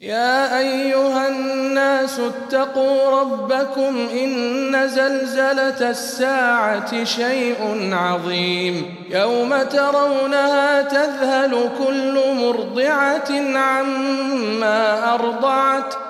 يا أيها الناس اتقوا ربكم إن زلزلة الساعة شيء عظيم يوم ترونها تذهل كل مرضعة عما أرضعت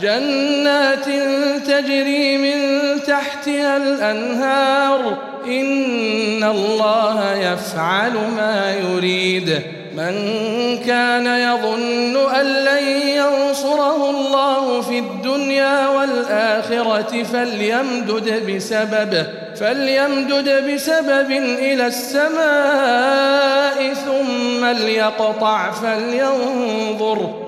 جنات تجري من تحتها الأنهار. إن الله يفعل ما يريد. من كان يظن أن لن ينصره الله في الدنيا والآخرة فليمدد بسبب فليمدد بسبب إلى السماء ثم ليقطع فلينظر.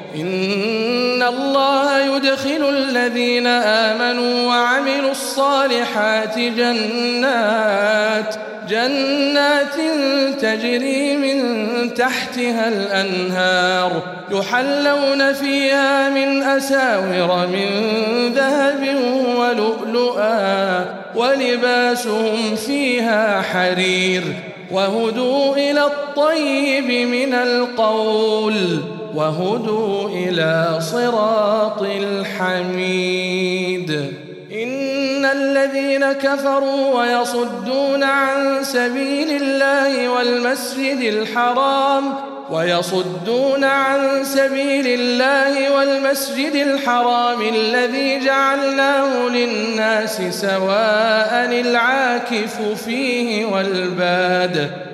إن الله يدخل الذين آمنوا وعملوا الصالحات جنات جنات تجري من تحتها الأنهار يحلون فيها من أساور من ذهب ولؤلؤا ولباسهم فيها حرير وهدوا إلى الطيب من القول. وهدوا إلى صراط الحميد. إن الذين كفروا ويصدون عن سبيل الله والمسجد الحرام ويصدون عن سبيل الله والمسجد الحرام الذي جعلناه للناس سواء العاكف فيه والباد.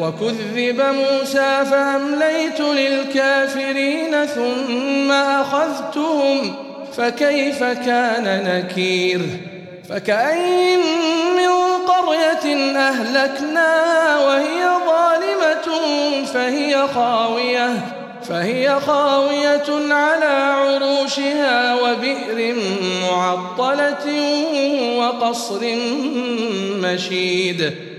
وكذب موسى فأمليت للكافرين ثم أخذتهم فكيف كان نكير؟ فكأين من قرية أهلكناها وهي ظالمة فهي خاوية فهي خاوية على عروشها وبئر معطلة وقصر مشيد.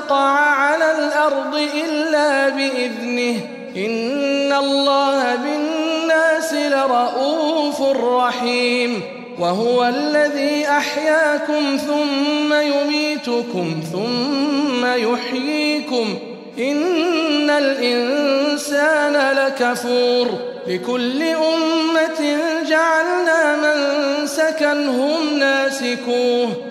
تقع على الأرض إلا بإذنه إن الله بالناس لرؤوف رحيم وهو الذي أحياكم ثم يميتكم ثم يحييكم إن الإنسان لكفور لكل أمة جعلنا من سكنهم ناسكوه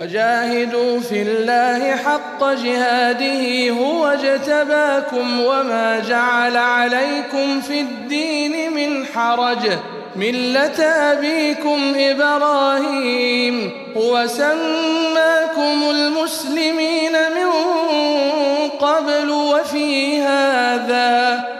وجاهدوا في الله حق جهاده هو اجتباكم وما جعل عليكم في الدين من حرج. ملة أبيكم إبراهيم هو سماكم المسلمين من قبل وفي هذا.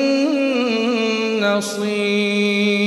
بصير